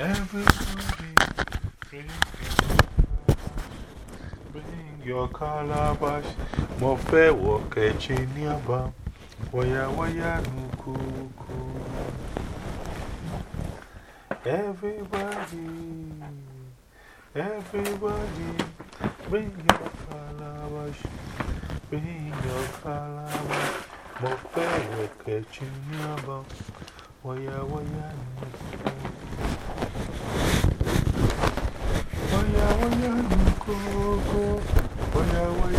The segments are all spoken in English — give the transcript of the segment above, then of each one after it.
Everybody, bring, bring your calabash. Mofe woke chiniaba. Waya waya nukuku. Everybody, everybody, bring your calabash. Bring your calabash. Mofe woke chiniaba. Waya waya nukuku. Waya waya nukuku. Waya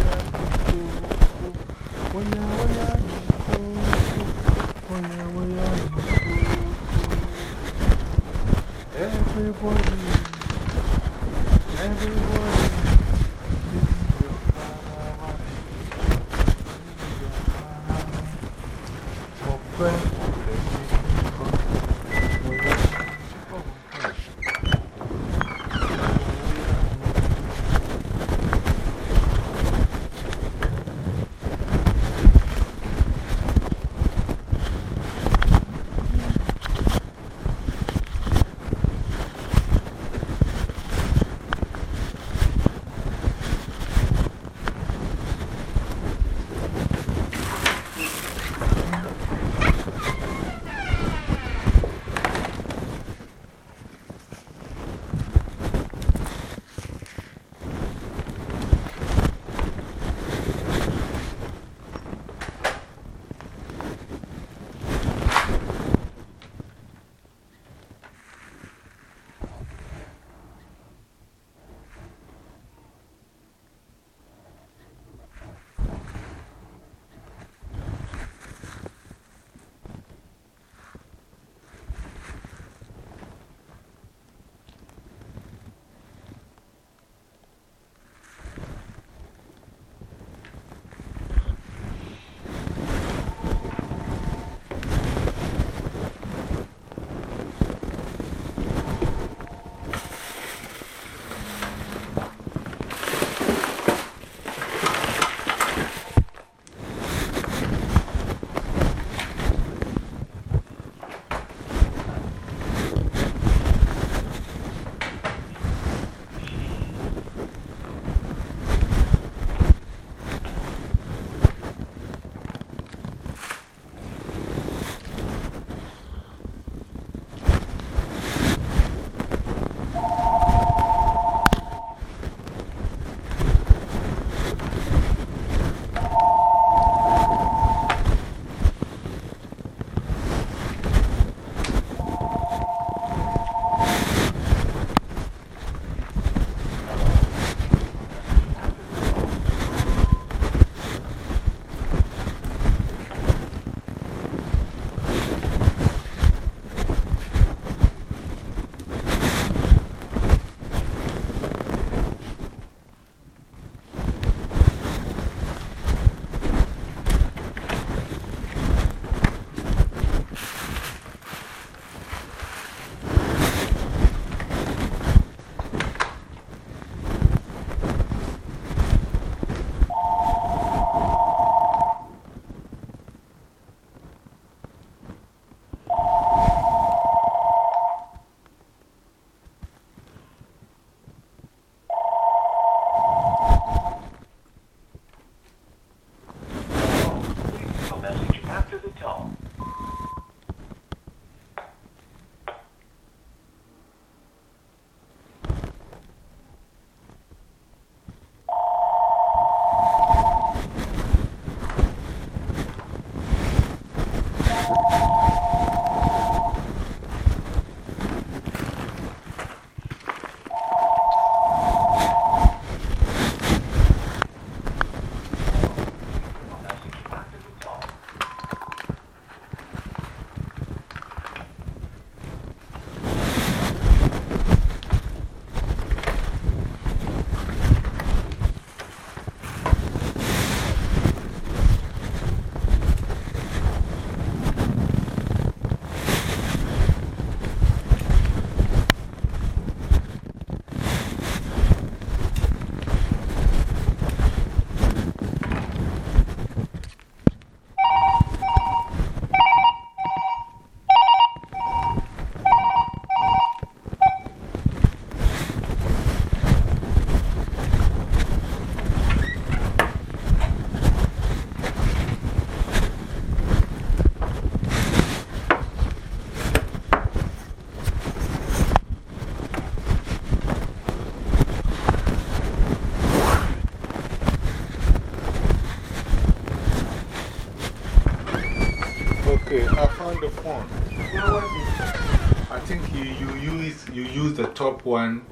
top one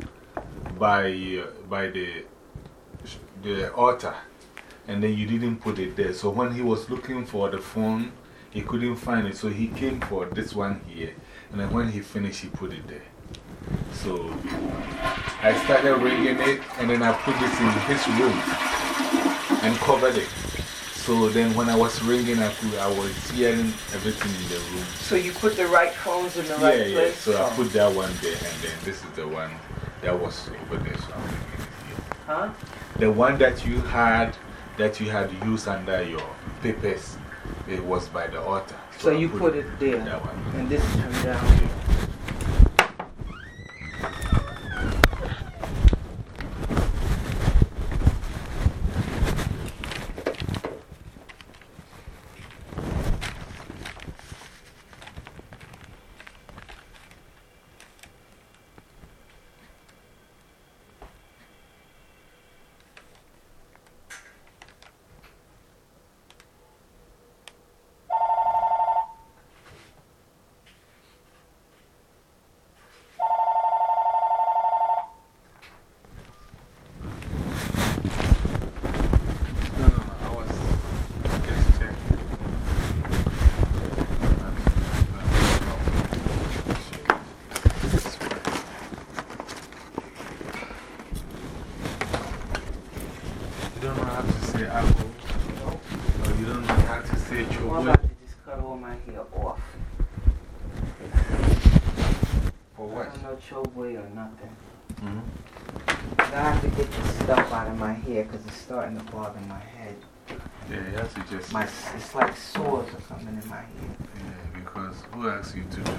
by, by the, the altar. And then you didn't put it there. So when he was looking for the phone, he couldn't find it. So he came for this one here. And then when he finished, he put it there. So I started ringing it, and then I put this in his room and covered it. So then when I was ringing, I, could, I was hearing everything in the room. So you put the right phones in the yeah, right yeah. place? So I Oh. put that one there, and then this is the one that was over there. So I'm ringing it here. Huh? The one that you had, that you had used under your papers, it was by the altar. So I you put it there. That one. And this is turned down. No, no, no. I was just checking. You don't know how to say apple? Or you don't know how to say I'm chocolate? about to just cut all my hair off. For I what? don't know Chobway or nothing. -hmm. I have to get this stuff out of my hair because it's starting to bother my head. Yeah, you have to just. My, it's like sores or something in my head. Yeah, because who asked you to do?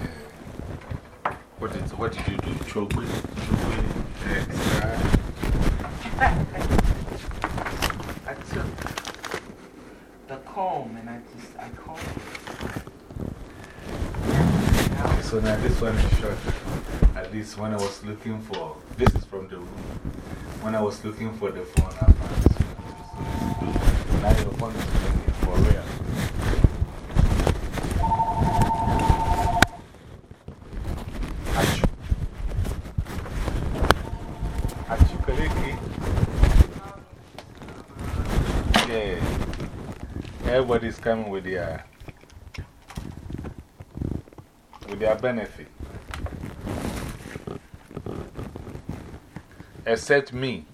Yeah. What did, what did you do? Choke Chocolate? Chocolate? Extra? I took the comb and I just, I combed Okay, so now this one is short. At least when I was looking for, this is from the room. When I was looking for the phone, I found this one. Now your phone is ringing for real. Everybody's coming with their, with their benefit. Except me.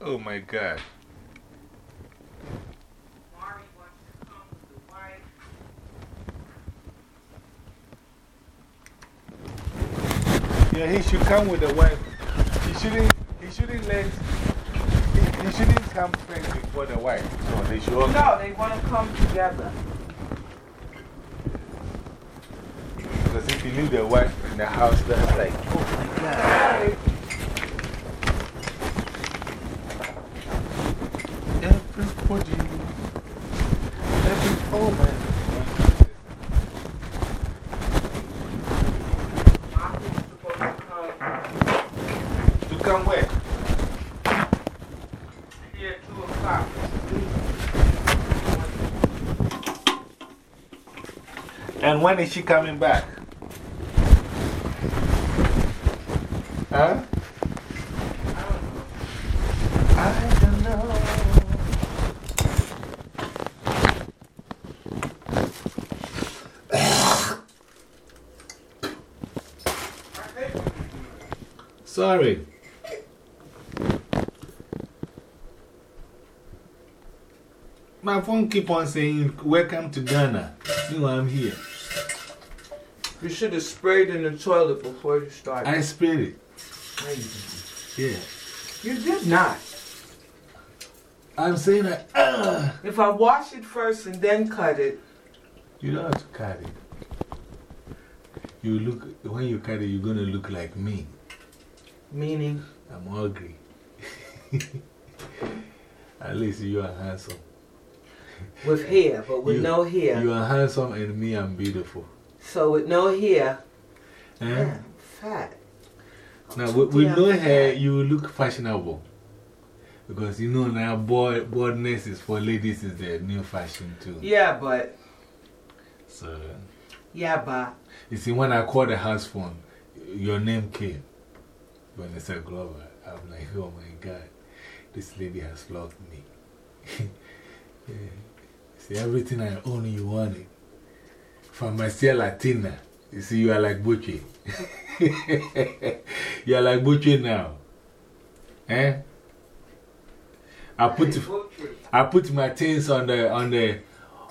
Oh my God. Yeah, he should come with the wife. He shouldn't, he shouldn't let, he, he shouldn't come first before the wife. So they should all No, they want to come together. If you leave the wife in the house, that's like, oh my God. Everybody, every, oh man. Martha's supposed to come To come where? here at 2 o'clock. And when is she coming back? Huh? I don't know. Sorry. My phone keep on saying, welcome to Ghana. See why I'm here. You should have sprayed in the toilet before you started. I sprayed it. Yeah. You did not. I'm saying that, uh, If I wash it first and then cut it, you don't have to cut it. You look, when you cut it, you're going to look like me. meaning, I'm ugly. At least you are handsome. with hair, but with You- no hair. You are handsome and me, I'm beautiful. So with no hair, Eh? I'm fat. Now, with, with Yeah, no hair, you look fashionable. Because you know now, board, boardness is for ladies, is the new fashion too. Yeah, but. So, yeah, but. You see, when I called the house phone, your name came. When they said Glover, I'm like, oh my God, this lady has loved me. yeah. See, everything I own, you want it. From Farmacia Latina. You see, you are like Butchie. you are like Butchie now. Eh? I put, I put my things on the, on the,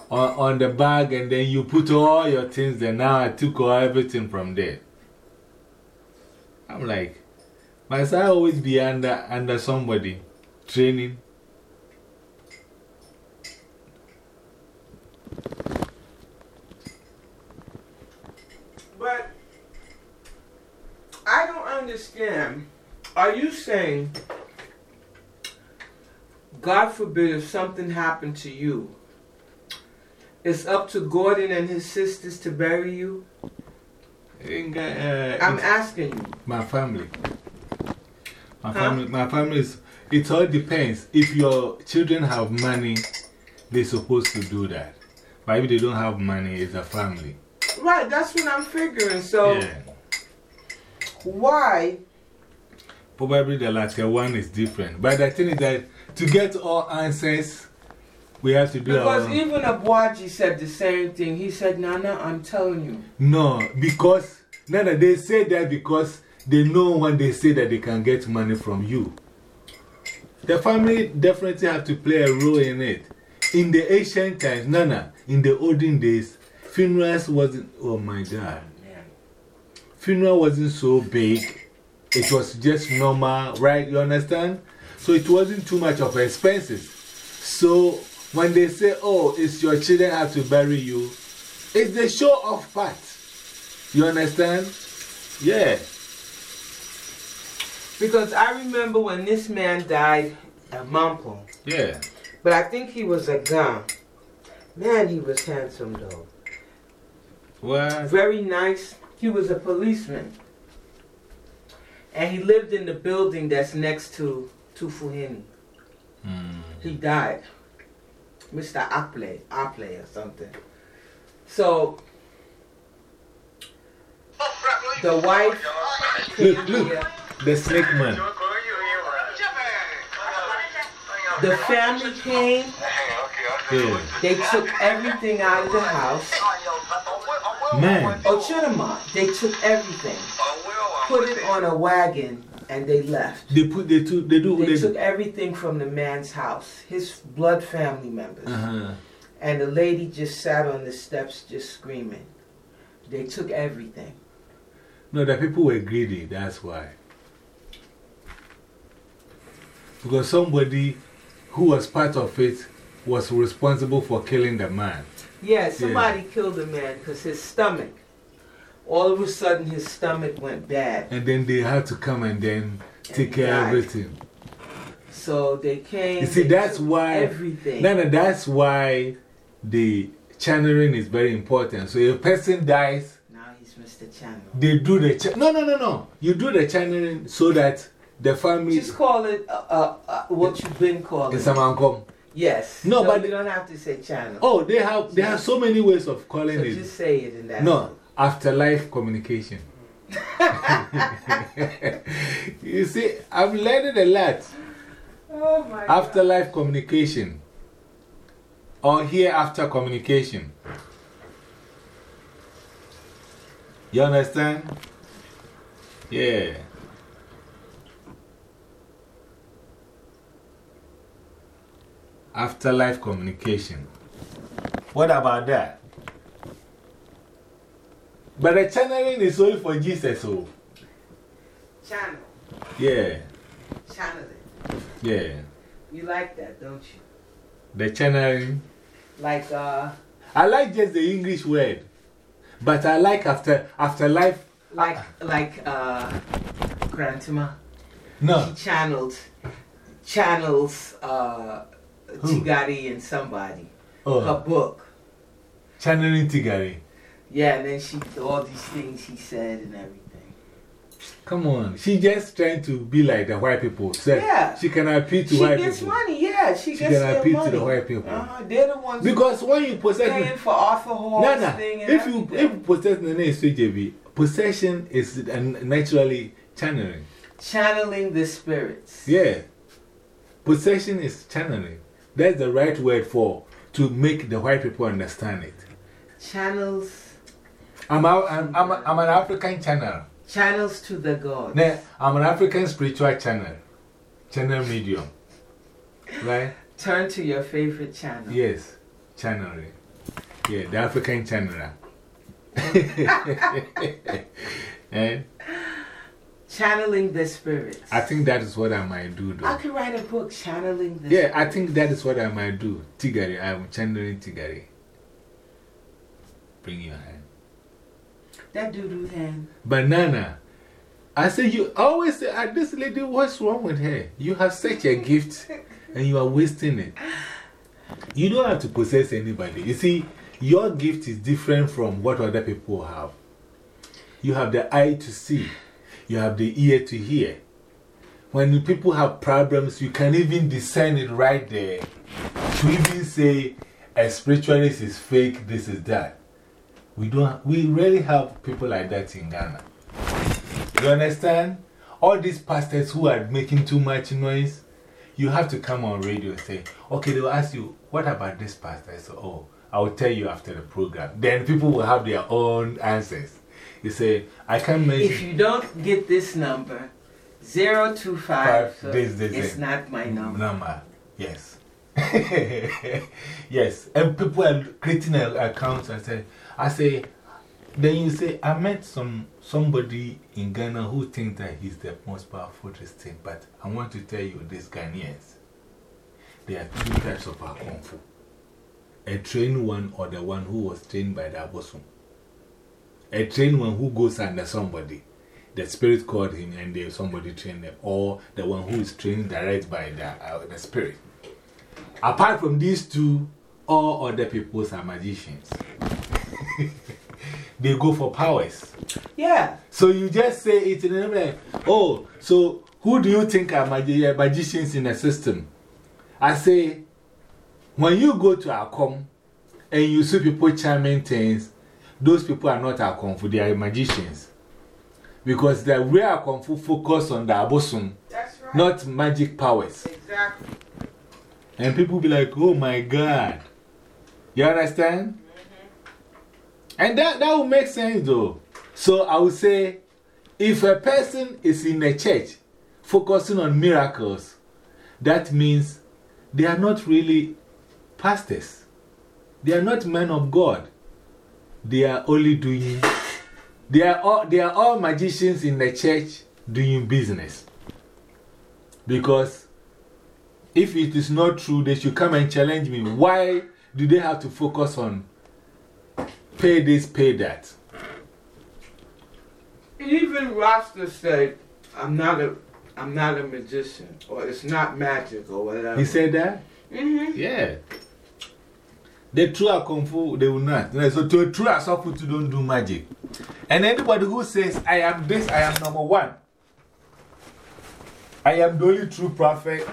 on, on the bag and then you put all your things there. Now I took all everything from there. I'm like, must I always be under, under somebody training? But I don't understand. Are you saying, God forbid, if something happened to you, it's up to Gordon and his sisters to bury you? Uh, I'm asking you. My family. My, family, my family is, it all depends. If your children have money, they're supposed to do that. But if they don't have money, it's a family. Right, that's what I'm figuring. So, yeah. Why? Probably the latter one is different. But the thing is that to get all answers, we have to do Because even Abuaji said the same thing. He said, Nana, I'm telling you. No, because, Nana, they say that because they know when they say that they can get money from you. The family definitely have to play a role in it. In the ancient times, Nana, in the olden days, funerals wasn't, oh my God. Funeral wasn't so big. It was just normal, right? You understand? So it wasn't too much of expenses. So when they say, oh, it's your children have to bury you, it's the show off part. You understand? Yeah. Because I remember when this man died at Mampo. Yeah. But I think he was a gun. Man, he was handsome though. What? Very nice. He was a policeman. And he lived in the building that's next to Tufuhini. Mm. He died. Mr. Aple, Aple or something. So, the wife came here. The snake man. The family came. Yeah. They took everything out of the house. Man. Ochunama, they took everything, put it on a wagon, and they left. They put they took they do they, they took everything from the man's house, his blood family members. Uh -huh. And the lady just sat on the steps just screaming. They took everything. No, the people were greedy, that's why. Because somebody who was part of it was responsible for killing the man. Yeah, somebody yeah. killed the man because his stomach, all of a sudden his stomach went bad. And then they had to come and then take care of everything. So they came. You see, that's why. Everything. No, no, that's why the channeling is very important. So if a person dies. Now he's Mr. Channel. They do the. Cha no, no, no, no. You do the channeling so that the family. Just call it uh, uh, uh, what you've been calling. It's a mankom. Yes. No, but you don't have to say channel. Oh, they have, they have so many ways of calling so it. Just say it in that. No, afterlife communication. you see, I've learned a lot. Oh my Afterlife communication. Or hereafter communication. You understand? Yeah. Afterlife communication. What about that? But the channeling is only for Jesus. Oh. Channel. Yeah. Channeling. Yeah. You like that, don't you? The channeling? Like, uh. I like just the English word. But I like after afterlife. Like, like, uh. Grandma. No. She channeled, channels, uh. Tigari and somebody. Oh. Her book. Channeling Tigari. Yeah, and then she, all these things he said and everything. Come on. She just trying to be like the white people. So Yeah. She can appeal to She white people. She gets money, yeah. She, She can appeal money. to the white people. Uh-huh. They're the ones Because when you possess. paying for Arthur Hall's Nana, thing and if you, if you possess the name JB, possession is uh, naturally channeling. Channeling the spirits. Yeah. Possession is channeling. That's the right word for to make the white people understand it. Channels, I'm, a, I'm, I'm, a, I'm an African channel. channels to the gods. Nah, I'm an African spiritual channel. Channel medium. Right? Turn to your favorite channel. Yes. Channeling. Yeah, the African channeler. eh? Channeling the spirits. I think that is what I might do, though. I could write a book channeling the Yeah, I think that is what I might do. Tigari, I'm channeling Tigari. Bring your hand. That doo doo hand. Banana. I say, you always say, ah, this lady, what's wrong with her? You have such a gift and you are wasting it. You don't have to possess anybody. You see, your gift is different from what other people have. You have the eye to see, you have the ear to hear. When people have problems, you can even discern it right there. To even say a spiritualist is fake, this is that. We, don't, we really have people like that in Ghana. You understand? All these pastors who are making too much noise, you have to come on radio and say, okay, they'll ask you, what about this pastor? I oh, I will tell you after the program. Then people will have their own answers. You say, I can't make. If you don't get this number, 025, Five, so this, this, it's this. not my number. Number, yes. yes, and people are creating an account and say, I say, then you say, I met some somebody in Ghana who thinks that he's the most powerful this thing, but I want to tell you, these Ghanaians, there are two types of Kung Fu. A trained one or the one who was trained by the Abosom. A trained one who goes under somebody. The spirit called him and they, somebody trained them, or the one who is trained direct by the, uh, the spirit. Apart from these two, all other peoples are magicians. they go for powers. Yeah. So you just say it in like, oh, so who do you think are magi magicians in the system? I say, when you go to Akom and you see people charming things, those people are not Akomfu, they are magicians. Because the real Akomfu focus on the Abosom, right. not magic powers. Exactly. And people be like, oh my God. You understand? Mm-hmm. And that, that would make sense though. So I would say, if a person is in a church focusing on miracles, that means they are not really pastors. They are not men of God. They are only doing, they are all, they are all magicians in the church doing business. Because if it is not true, they should come and challenge me. Why do they have to focus on pay this, pay that? Even Rasta said, I'm not a, I'm not a magician, or it's not magic, or whatever. He said that? -hmm. Yeah. The true Kung Fu, they will not. So, to a true Asofu, to don't do magic. And anybody who says, I am this, I am number one, I am the only true prophet,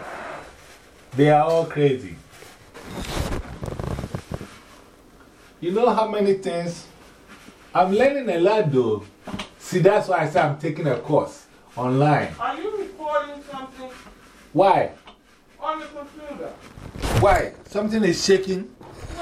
they are all crazy. You know how many things? I'm learning a lot though. See, that's why I say I'm taking a course online. Are you recording something Why? on the computer? Why? Something is shaking.